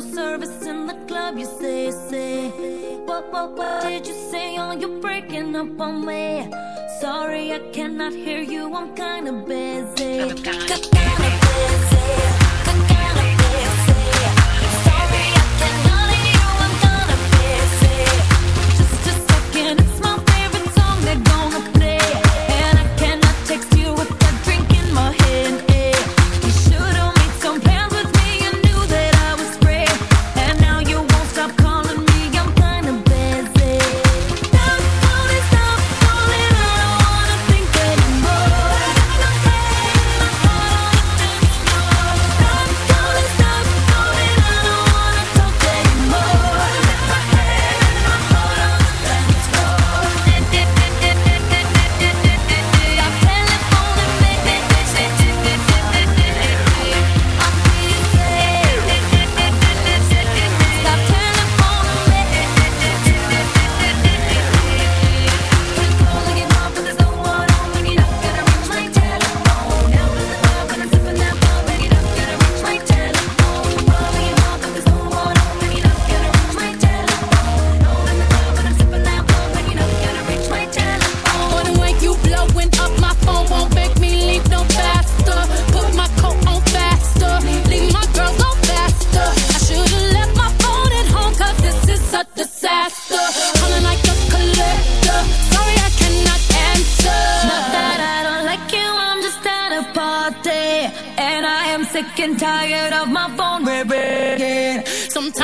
No service in the club, you say, say. What, what, what did you say? Oh, you're breaking up on me. Sorry, I cannot hear you, I'm kinda busy. Kinda busy.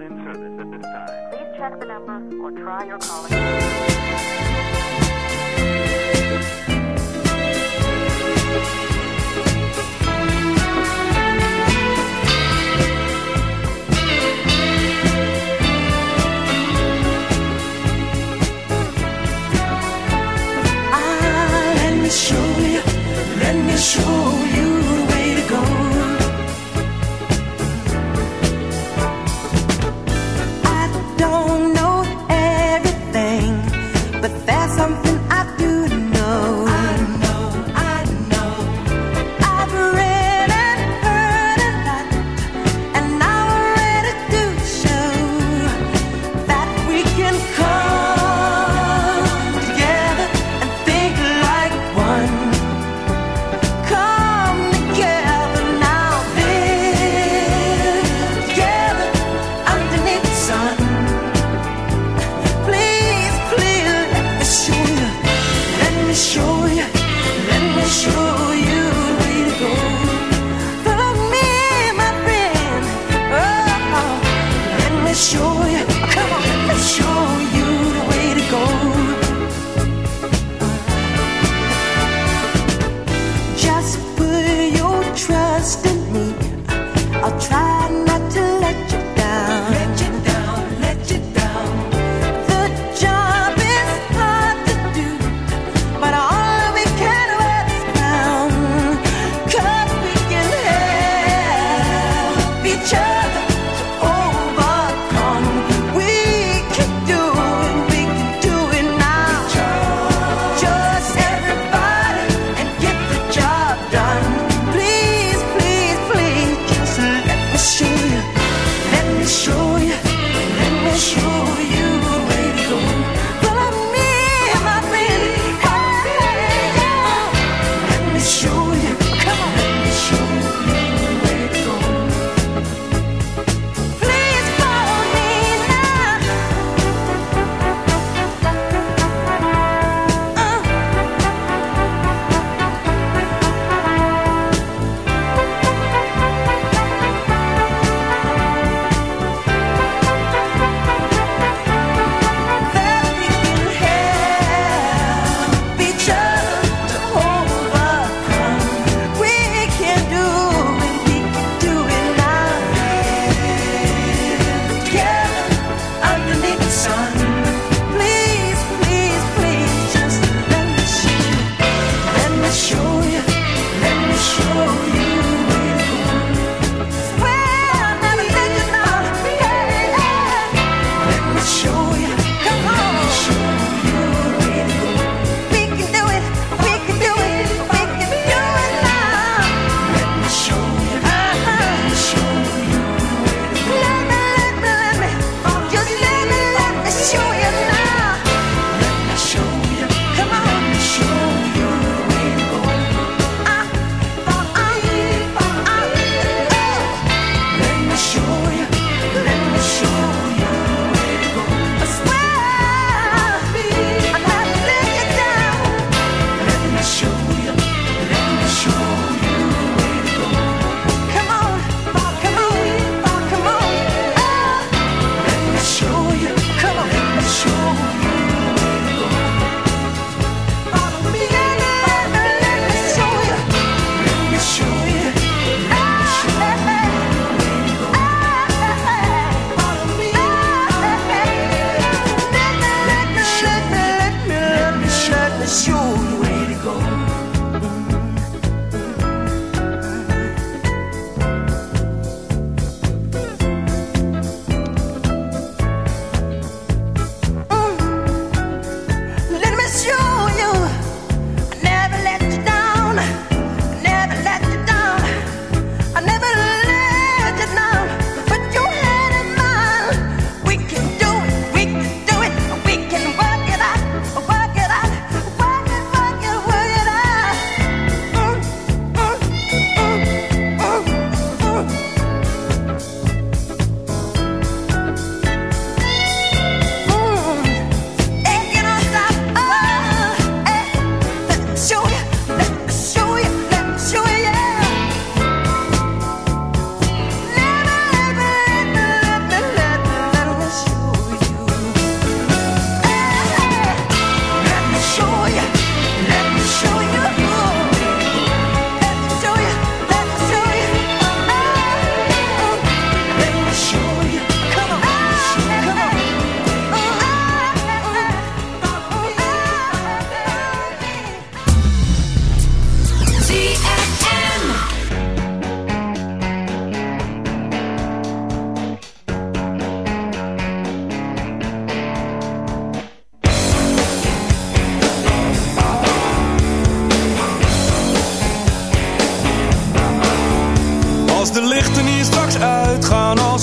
not in service at this time. Please check the number or try your calling. Ah, me let me show you.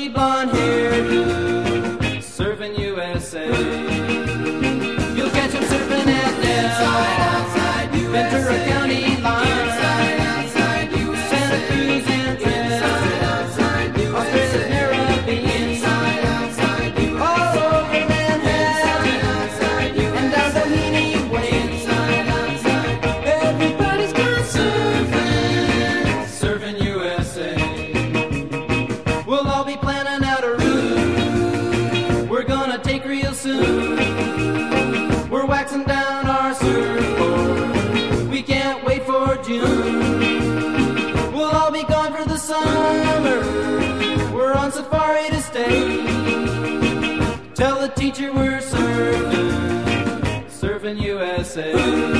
she blonde hair. say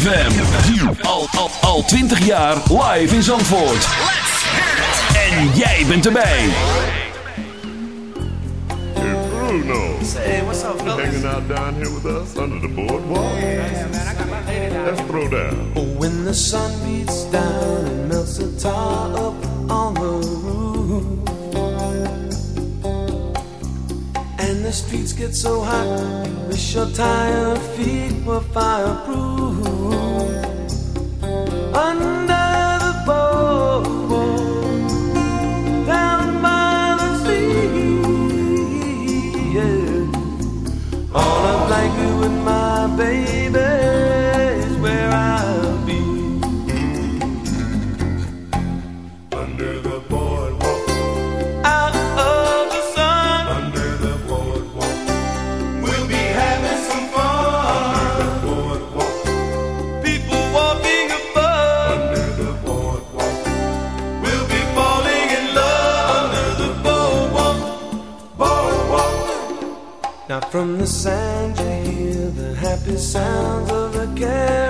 ZFM. Al, al, al 20 jaar live in Zandvoort. En jij bent erbij. Hey Bruno. Hey, what's up, fellas? Hanging out down here with us under the boardwalk. Let's throw down. When the sun beats down and melts the tar up on the roof, and the streets get so hot, you wish your tired feet were fireproof. sounds of a girl.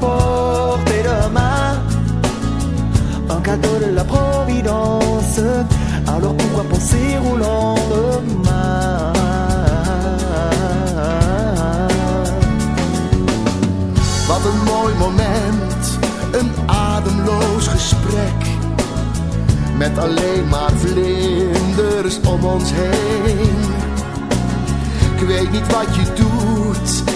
portée de main. Un cadeau de la Providence. Alors pourquoi penser au lendemain? Wat een mooi moment, een ademloos gesprek. Met alleen maar vlinders om ons heen. Ik weet niet wat je doet,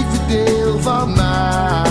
deel van.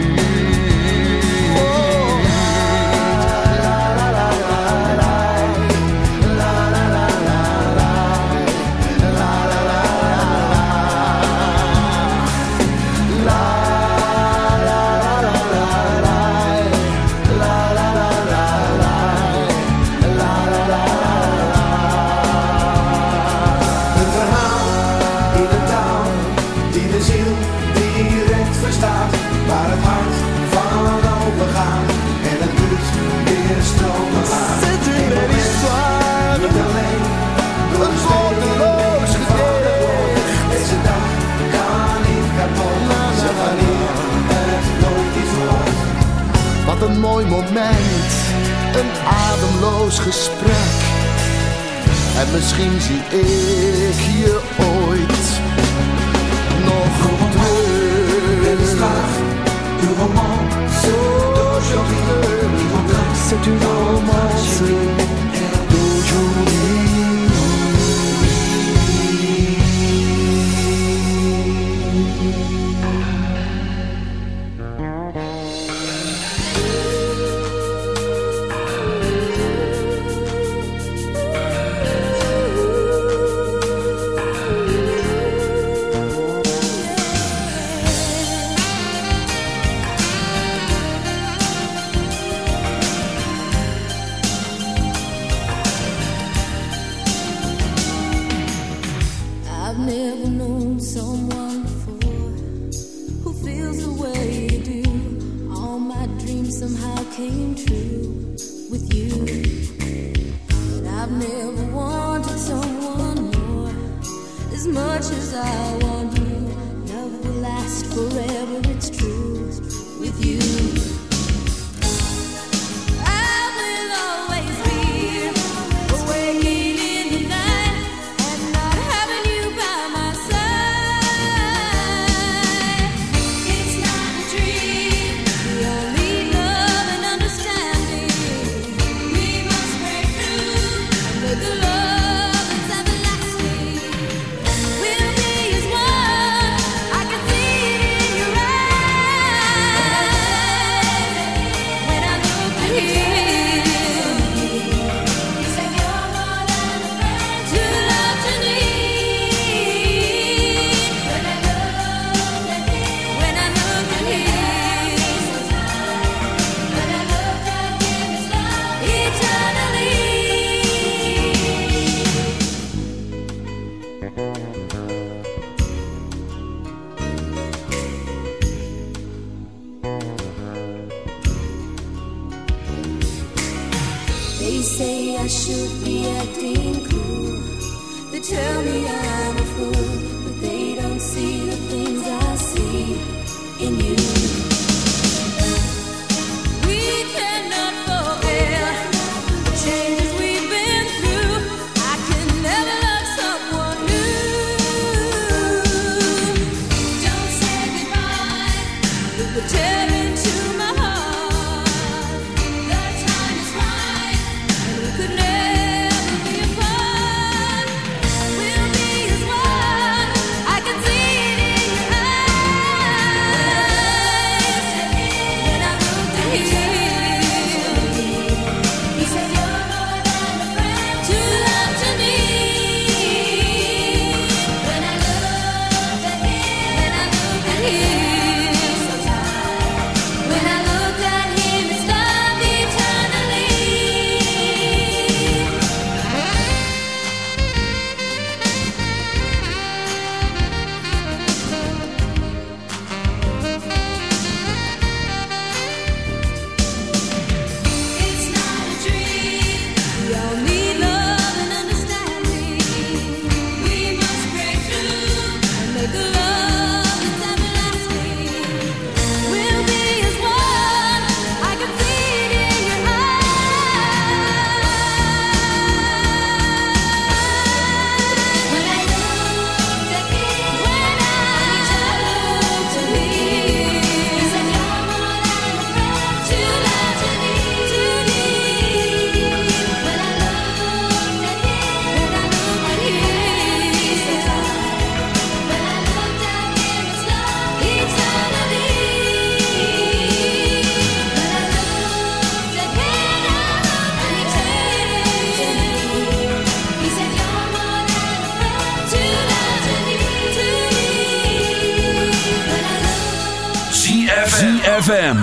ademloos gesprek. En misschien zie ik je ooit nog terug. Une romance d'aujourd'hui. C'est une romance d'aujourd'hui. They say I should be acting cool. They tell me I'm a fool, but they don't see the things I see in you.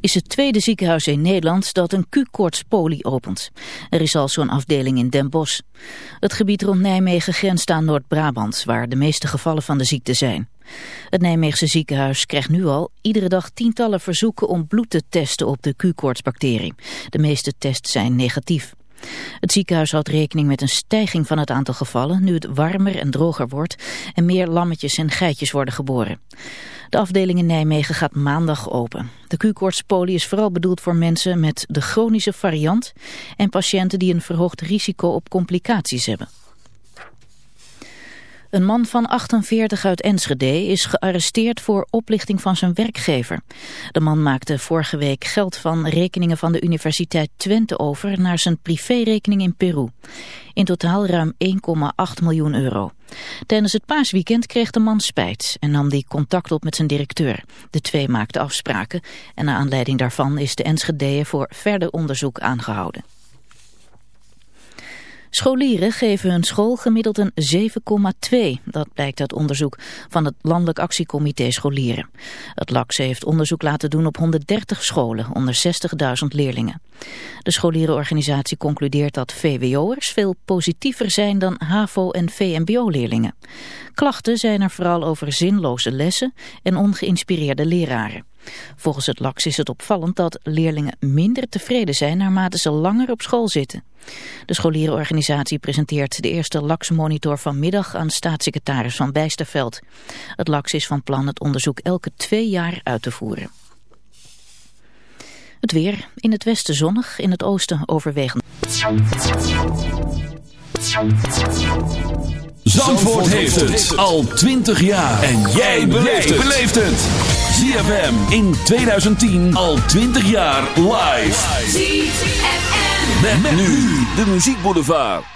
is het tweede ziekenhuis in Nederland dat een Q-koorts-poli opent. Er is al zo'n afdeling in Den Bosch. Het gebied rond Nijmegen grenst aan Noord-Brabant, waar de meeste gevallen van de ziekte zijn. Het Nijmeegse ziekenhuis krijgt nu al iedere dag tientallen verzoeken om bloed te testen op de Q-koortsbacterie. De meeste tests zijn negatief. Het ziekenhuis houdt rekening met een stijging van het aantal gevallen nu het warmer en droger wordt en meer lammetjes en geitjes worden geboren. De afdeling in Nijmegen gaat maandag open. De Q-koortspolie is vooral bedoeld voor mensen met de chronische variant en patiënten die een verhoogd risico op complicaties hebben. Een man van 48 uit Enschede is gearresteerd voor oplichting van zijn werkgever. De man maakte vorige week geld van rekeningen van de Universiteit Twente over naar zijn privérekening in Peru. In totaal ruim 1,8 miljoen euro. Tijdens het paasweekend kreeg de man spijt en nam die contact op met zijn directeur. De twee maakten afspraken en naar aanleiding daarvan is de Enschedeër voor verder onderzoek aangehouden. Scholieren geven hun school gemiddeld een 7,2. Dat blijkt uit onderzoek van het Landelijk Actiecomité Scholieren. Het LAX heeft onderzoek laten doen op 130 scholen onder 60.000 leerlingen. De scholierenorganisatie concludeert dat VWO'ers veel positiever zijn dan HAVO- en VMBO-leerlingen. Klachten zijn er vooral over zinloze lessen en ongeïnspireerde leraren. Volgens het LAX is het opvallend dat leerlingen minder tevreden zijn naarmate ze langer op school zitten. De scholierenorganisatie presenteert de eerste LAX-monitor vanmiddag aan staatssecretaris Van Bijsterveld. Het LAX is van plan het onderzoek elke twee jaar uit te voeren. Het weer. In het westen zonnig, in het oosten overwegend. Zandvoort heeft het al 20 jaar. En jij beleeft het. ZFM in 2010 al 20 jaar live. ZFM. Met, nu de muziekboulevard.